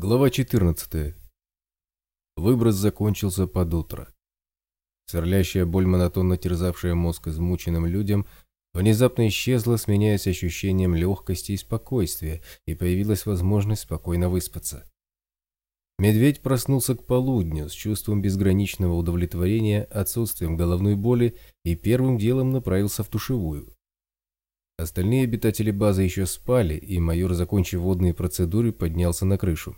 Глава 14. Выброс закончился под утро. Сверлящая боль, монотонно терзавшая мозг измученным людям, внезапно исчезла, сменяясь ощущением легкости и спокойствия, и появилась возможность спокойно выспаться. Медведь проснулся к полудню с чувством безграничного удовлетворения, отсутствием головной боли и первым делом направился в тушевую. Остальные обитатели базы еще спали, и майор, закончив водные процедуры, поднялся на крышу.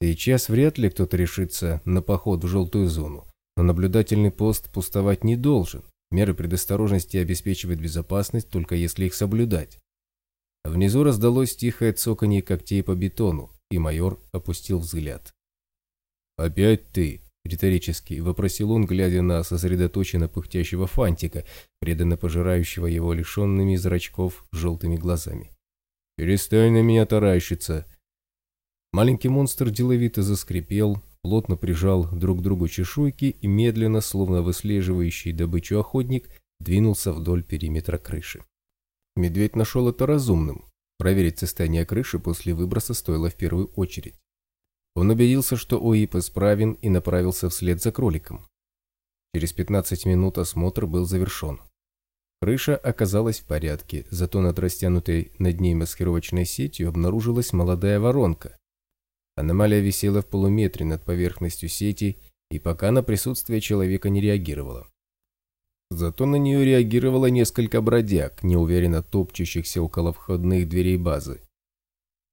Сейчас вряд ли кто-то решится на поход в желтую зону, но наблюдательный пост пустовать не должен. Меры предосторожности обеспечивают безопасность, только если их соблюдать. Внизу раздалось тихое цоканье когтей по бетону, и майор опустил взгляд. «Опять ты?» – риторически вопросил он, глядя на сосредоточенно пыхтящего фантика, преданно пожирающего его лишенными зрачков желтыми глазами. «Перестань на меня таращиться!» Маленький монстр деловито заскрипел, плотно прижал друг к другу чешуйки и медленно, словно выслеживающий добычу охотник, двинулся вдоль периметра крыши. Медведь нашел это разумным. Проверить состояние крыши после выброса стоило в первую очередь. Он убедился, что ОИП исправен и направился вслед за кроликом. Через 15 минут осмотр был завершен. Крыша оказалась в порядке, зато над растянутой над ней маскировочной сетью обнаружилась молодая воронка, Аномалия висела в полуметре над поверхностью сети и пока на присутствие человека не реагировала. Зато на нее реагировало несколько бродяг, неуверенно топчущихся около входных дверей базы.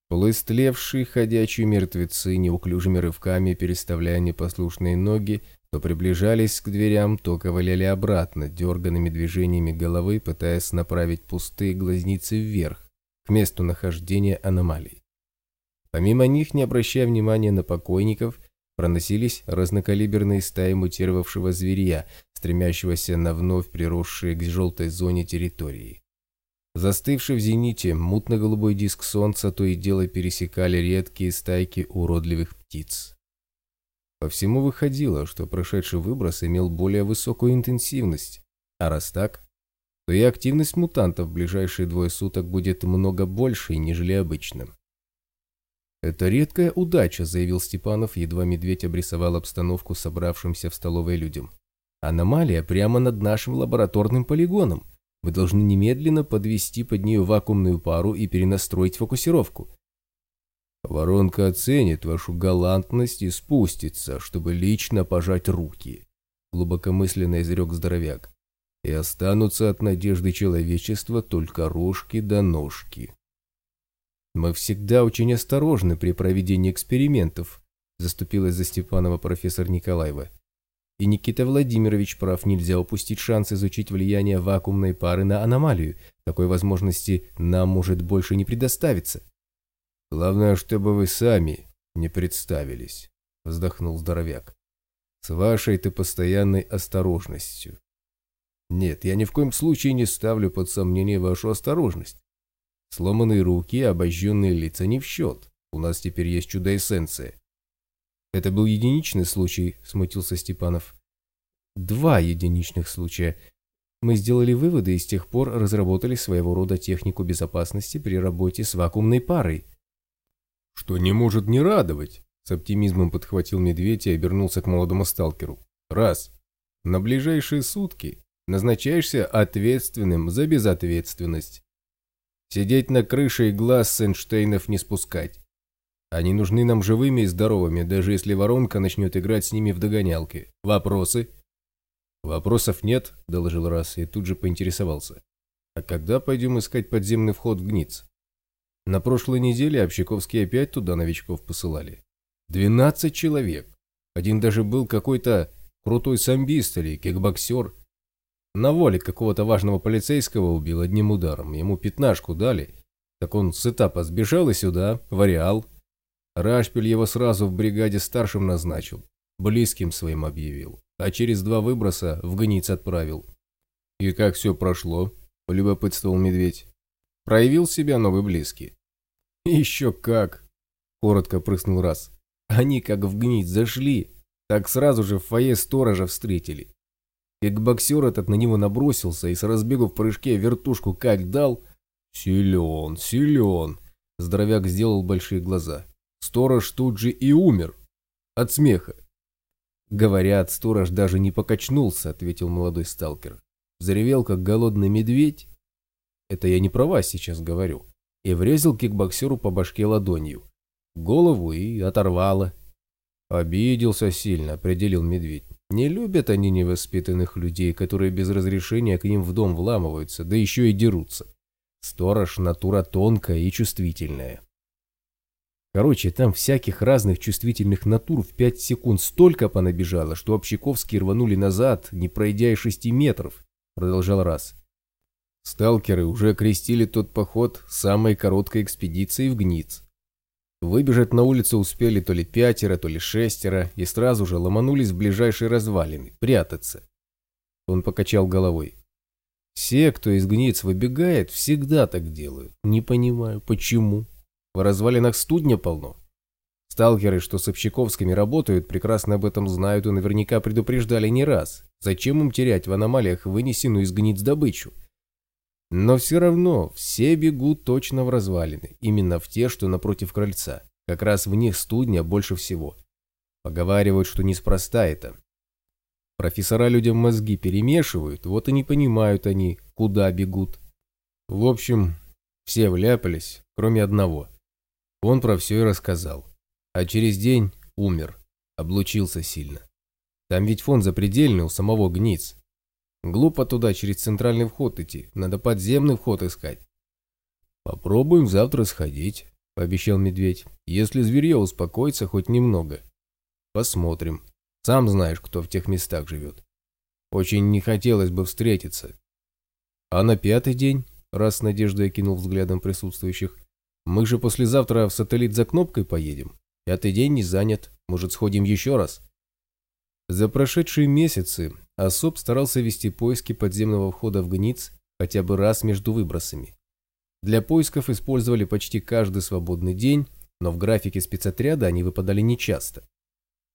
Полуистлевшие ходячие мертвецы неуклюжими рывками, переставляя непослушные ноги, то приближались к дверям, то ковыляли обратно, дерганными движениями головы, пытаясь направить пустые глазницы вверх, к месту нахождения аномалий. Помимо них, не обращая внимания на покойников, проносились разнокалиберные стаи мутировавшего зверья, стремящегося на вновь приросшие к желтой зоне территории. Застывший в зените мутно-голубой диск солнца то и дело пересекали редкие стайки уродливых птиц. По всему выходило, что прошедший выброс имел более высокую интенсивность, а раз так, то и активность мутантов в ближайшие двое суток будет много большей, нежели обычно. «Это редкая удача», – заявил Степанов, едва медведь обрисовал обстановку собравшимся в столовой людям. «Аномалия прямо над нашим лабораторным полигоном. Мы должны немедленно подвести под нее вакуумную пару и перенастроить фокусировку». «Воронка оценит вашу галантность и спустится, чтобы лично пожать руки», – глубокомысленно изрек здоровяк. «И останутся от надежды человечества только рожки да ножки». Мы всегда очень осторожны при проведении экспериментов, заступилась за Степанова профессор Николаева. И Никита Владимирович прав, нельзя упустить шанс изучить влияние вакуумной пары на аномалию. Такой возможности нам может больше не предоставиться. Главное, чтобы вы сами не представились, вздохнул здоровяк. С вашей-то постоянной осторожностью. Нет, я ни в коем случае не ставлю под сомнение вашу осторожность. Сломанные руки и обожженные лица не в счет. У нас теперь есть чудо-эссенция. Это был единичный случай, смутился Степанов. Два единичных случая. Мы сделали выводы и с тех пор разработали своего рода технику безопасности при работе с вакуумной парой. Что не может не радовать, с оптимизмом подхватил медведь и обернулся к молодому сталкеру. Раз. На ближайшие сутки назначаешься ответственным за безответственность. Сидеть на крыше и глаз с Эйнштейнов не спускать. Они нужны нам живыми и здоровыми, даже если воронка начнет играть с ними в догонялки. Вопросы? Вопросов нет, доложил раз и тут же поинтересовался. А когда пойдем искать подземный вход в Гниц? На прошлой неделе Общаковские опять туда новичков посылали. Двенадцать человек. Один даже был какой-то крутой самбист или кикбоксер. На воле какого-то важного полицейского убил одним ударом. Ему пятнашку дали. Так он с этапа сбежал и сюда, в ареал. Рашпиль его сразу в бригаде старшим назначил. Близким своим объявил. А через два выброса в гниц отправил. И как все прошло? Полюбопытствовал медведь. Проявил себя новый близкий. Еще как! Коротко прыснул раз. Они как в гнить зашли, так сразу же в фойе сторожа встретили. Как боксер этот на него набросился и с разбегу в прыжке вертушку как дал. Силен, силен. Здоровяк сделал большие глаза. Сторож тут же и умер. От смеха. «Говорят, сторож даже не покачнулся», — ответил молодой сталкер. Заревел, как голодный медведь. Это я не про вас сейчас говорю. И врезал кикбоксеру по башке ладонью. Голову и оторвало. Обиделся сильно, определил медведь. Не любят они невоспитанных людей, которые без разрешения к ним в дом вламываются, да еще и дерутся. Сторож – натура тонкая и чувствительная. Короче, там всяких разных чувствительных натур в пять секунд столько понабежало, что общаковские рванули назад, не пройдя и шести метров, продолжал раз. Сталкеры уже окрестили тот поход самой короткой экспедицией в Гниц. Выбежать на улицу успели то ли пятеро, то ли шестеро, и сразу же ломанулись в ближайшие развалины, прятаться. Он покачал головой. Все, кто из гниц выбегает, всегда так делают. Не понимаю, почему. В развалинах студня полно. Сталкеры, что с общаковскими работают, прекрасно об этом знают и наверняка предупреждали не раз. Зачем им терять в аномалиях вынесенную из гниц добычу? Но все равно все бегут точно в развалины, именно в те, что напротив крыльца. Как раз в них студня больше всего. Поговаривают, что неспроста это. Профессора людям мозги перемешивают, вот и не понимают они, куда бегут. В общем, все вляпались, кроме одного. Он про все и рассказал. А через день умер, облучился сильно. Там ведь фон запредельный у самого гниц. Глупо туда через центральный вход идти, надо подземный вход искать. Попробуем завтра сходить, пообещал медведь, если зверье успокоится хоть немного. Посмотрим. Сам знаешь, кто в тех местах живет. Очень не хотелось бы встретиться. А на пятый день, раз с надеждой кинул взглядом присутствующих, мы же послезавтра в сателлит за кнопкой поедем. Пятый день не занят, может сходим еще раз? За прошедшие месяцы Особ старался вести поиски подземного входа в Гниц хотя бы раз между выбросами. Для поисков использовали почти каждый свободный день, но в графике спецотряда они выпадали нечасто.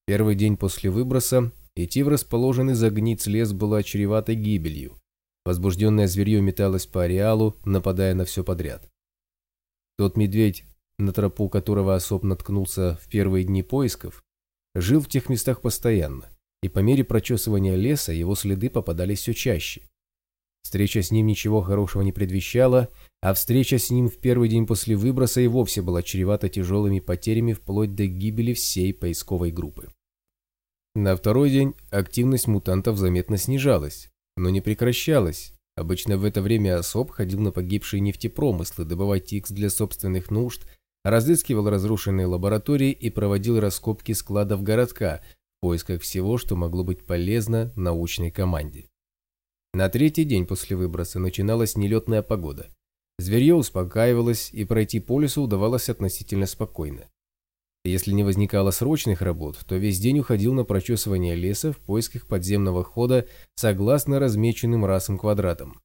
Первый день после выброса идти в расположенный за гниц лес было чреватой гибелью. Возбужденное зверье металось по ареалу, нападая на все подряд. Тот медведь, на тропу которого особ наткнулся в первые дни поисков, жил в тех местах постоянно, и по мере прочесывания леса его следы попадались все чаще. Встреча с ним ничего хорошего не предвещала, а встреча с ним в первый день после выброса и вовсе была чревата тяжелыми потерями вплоть до гибели всей поисковой группы. На второй день активность мутантов заметно снижалась, но не прекращалась. Обычно в это время особ ходил на погибшие нефтепромыслы добывать икс для собственных нужд, разыскивал разрушенные лаборатории и проводил раскопки складов городка поисках всего, что могло быть полезно научной команде. На третий день после выброса начиналась нелетная погода. Зверье успокаивалось, и пройти по лесу удавалось относительно спокойно. Если не возникало срочных работ, то весь день уходил на прочесывание леса в поисках подземного хода согласно размеченным расам квадратам.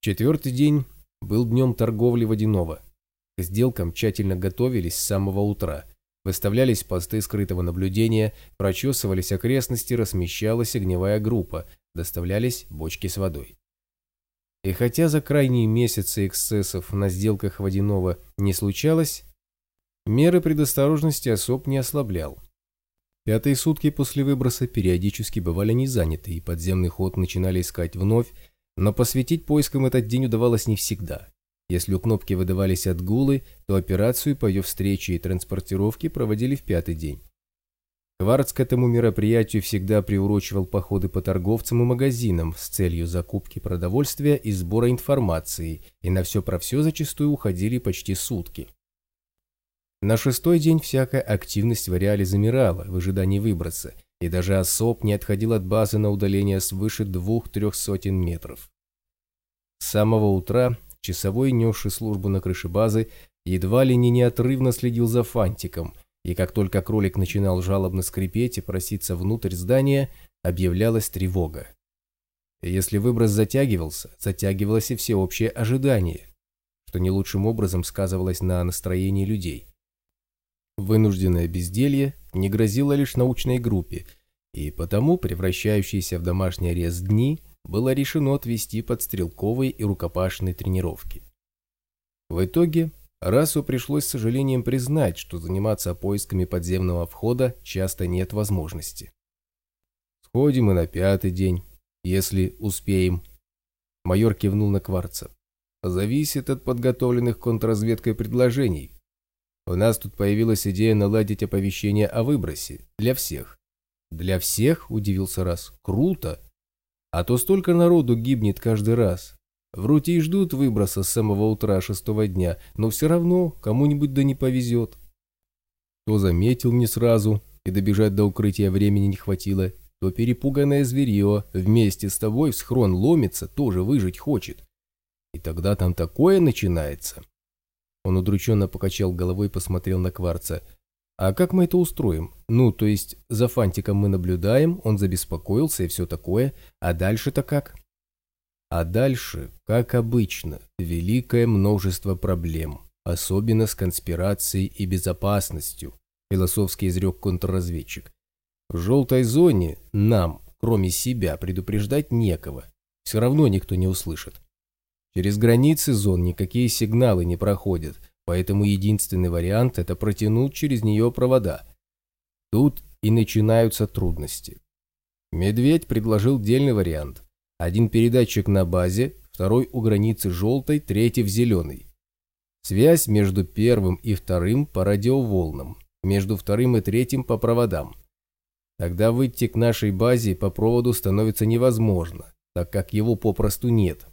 Четвертый день был днем торговли водяного. К сделкам тщательно готовились с самого утра. Выставлялись посты скрытого наблюдения, прочесывались окрестности, размещалась огневая группа, доставлялись бочки с водой. И хотя за крайние месяцы эксцессов на сделках водяного не случалось, меры предосторожности особ не ослаблял. Пятые сутки после выброса периодически бывали не заняты, и подземный ход начинали искать вновь, но посвятить поискам этот день удавалось не всегда. Если у кнопки выдавались отгулы, то операцию по ее встрече и транспортировке проводили в пятый день. Кварц к этому мероприятию всегда приурочивал походы по торговцам и магазинам с целью закупки продовольствия и сбора информации, и на все про все зачастую уходили почти сутки. На шестой день всякая активность в ареале замирала в ожидании выброса, и даже особ не отходил от базы на удаление свыше двух-трех сотен метров. С самого утра часовой, несший службу на крыше базы, едва ли не неотрывно следил за фантиком – и как только кролик начинал жалобно скрипеть и проситься внутрь здания, объявлялась тревога. если выброс затягивался, затягивалось и всеобщее ожидание, что не лучшим образом сказывалось на настроении людей. Вынужденное безделье не грозило лишь научной группе, и потому превращающиеся в домашний арест дни было решено отвести под стрелковые и рукопашные тренировки. В итоге Расу пришлось с сожалением признать, что заниматься поисками подземного входа часто нет возможности. Сходим и на пятый день, если успеем. Майор кивнул на Кварца. Зависит от подготовленных контрразведкой предложений. У нас тут появилась идея наладить оповещение о выбросе. Для всех. Для всех? Удивился раз. Круто. А то столько народу гибнет каждый раз. Вроде и ждут выброса с самого утра шестого дня, но все равно кому-нибудь да не повезет. То заметил не сразу, и добежать до укрытия времени не хватило, то перепуганное зверье вместе с тобой в схрон ломится, тоже выжить хочет. И тогда там такое начинается. Он удрученно покачал головой и посмотрел на Кварца. «А как мы это устроим? Ну, то есть, за Фантиком мы наблюдаем, он забеспокоился и все такое, а дальше-то как?» А дальше, как обычно, великое множество проблем, особенно с конспирацией и безопасностью, философски изрек контрразведчик. В желтой зоне нам, кроме себя, предупреждать некого. Все равно никто не услышит. Через границы зон никакие сигналы не проходят, поэтому единственный вариант – это протянуть через нее провода. Тут и начинаются трудности. Медведь предложил дельный вариант. Один передатчик на базе, второй у границы желтой, третий в зеленой. Связь между первым и вторым по радиоволнам, между вторым и третьим по проводам. Тогда выйти к нашей базе по проводу становится невозможно, так как его попросту нет.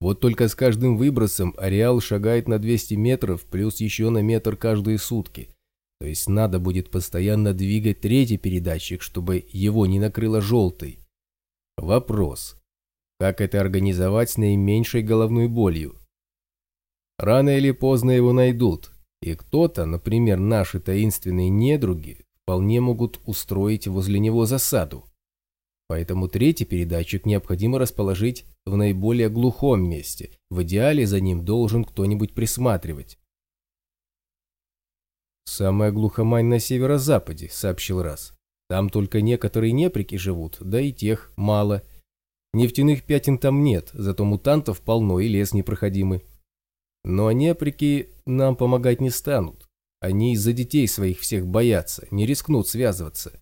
Вот только с каждым выбросом ареал шагает на 200 метров, плюс еще на метр каждые сутки. То есть надо будет постоянно двигать третий передатчик, чтобы его не накрыло желтой. Вопрос. Как это организовать с наименьшей головной болью? Рано или поздно его найдут, и кто-то, например, наши таинственные недруги, вполне могут устроить возле него засаду. Поэтому третий передатчик необходимо расположить в наиболее глухом месте. В идеале за ним должен кто-нибудь присматривать. «Самая глухомань на северо-западе», — сообщил Раз. «Там только некоторые неприки живут, да и тех мало. Нефтяных пятен там нет, зато мутантов полно и лес непроходимый. Но неприки нам помогать не станут. Они из-за детей своих всех боятся, не рискнут связываться.